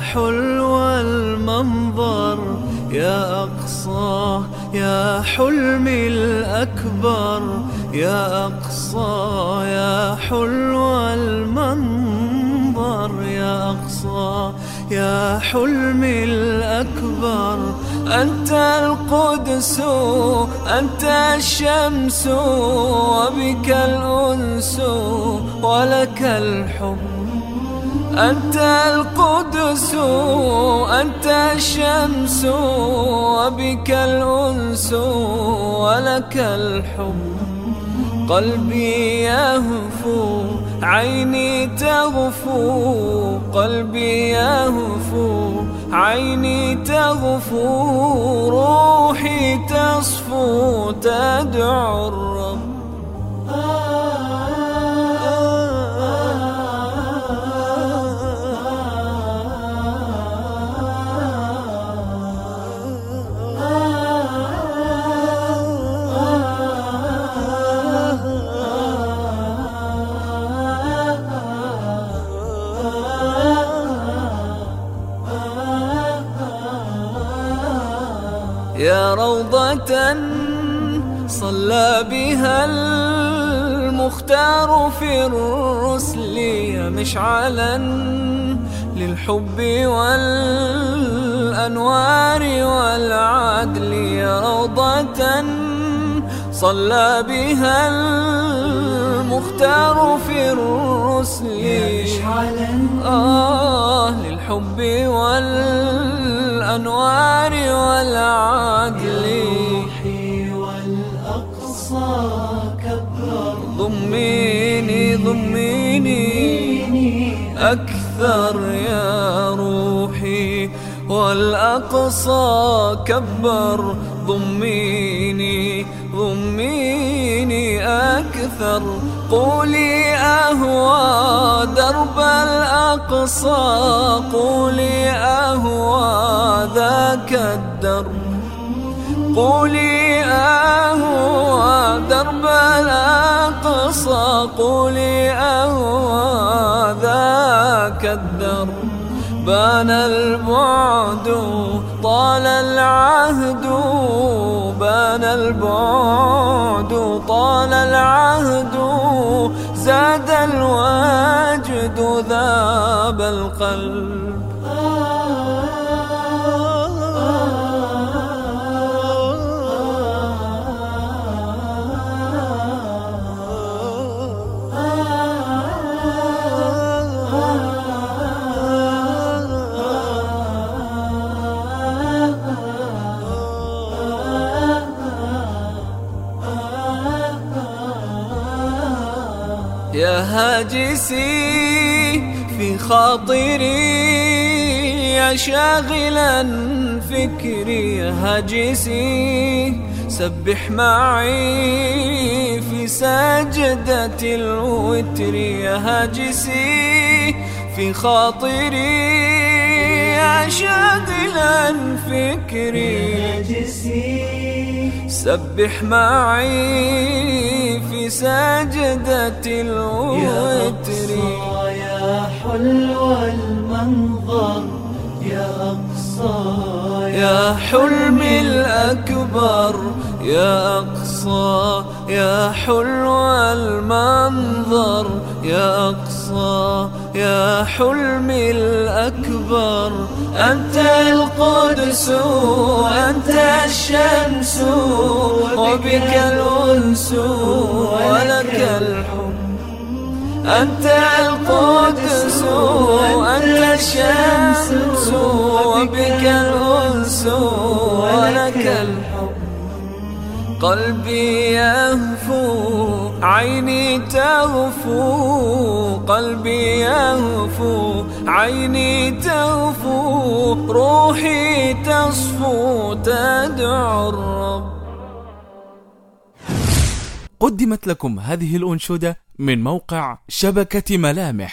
حلو المنظر. يا أقصى يا حلمي الأكبر. يا أقصى يا حلو المنظر. يا أقصى يا حلمي الأكبر. أنت القدس أنت الشمس وبك الأنس ولك الحب. أنت القدس أنت الشمس وبك الأنس ولك الحب قلبي يهفو عيني تغفو. قلبي يهفو عيني تغفو. روحي تصفو تدعو الرب. يا روضة صلى بها المختار في الرسل يا مشعلا للحب والأنوار والعدل يا روضة صلى بها المختار في الرسل يا مشعلا. آه للحب والأنوار والعدل روحي والأقصى كبر ضميني ضميني. أكثر يا روحي. والأقصى كبر. ضميني ضميني أكثر. قولي أهوى درب الأقصى. قولي أهوى ذاك الدرب. قولي أهوى درب الأقصى. قولي أهوى ذاك الدرب. بان البعد طال العهد بان البعد طال العهد. زاد الوجد ذاب القلب. يا هاجسي في خاطري يا شاغلا فكري يا هاجسي سبح معي في سجدة الوتر يا هاجسي في خاطري يا شاغلا فكري. نجسي سبح معي في سجدة يا الوتر أقصى يا حلو المنظر. يا أقصى يا حلمي الأكبر. يا أقصى يا حلو المنظر. يا أقصى يا حلمي الأكبر. أنت القدس أنت الشمس. وبك الأنس ولك الحب أنت القدس أنت الشمس. وبك الأنس ولك الحب قلبي يهفو عيني تغفو قلبي يهفو عيني تغفو روحي تصفو تدعو الرب. قدمت لكم هذه الأنشودة من موقع شبكة ملامح.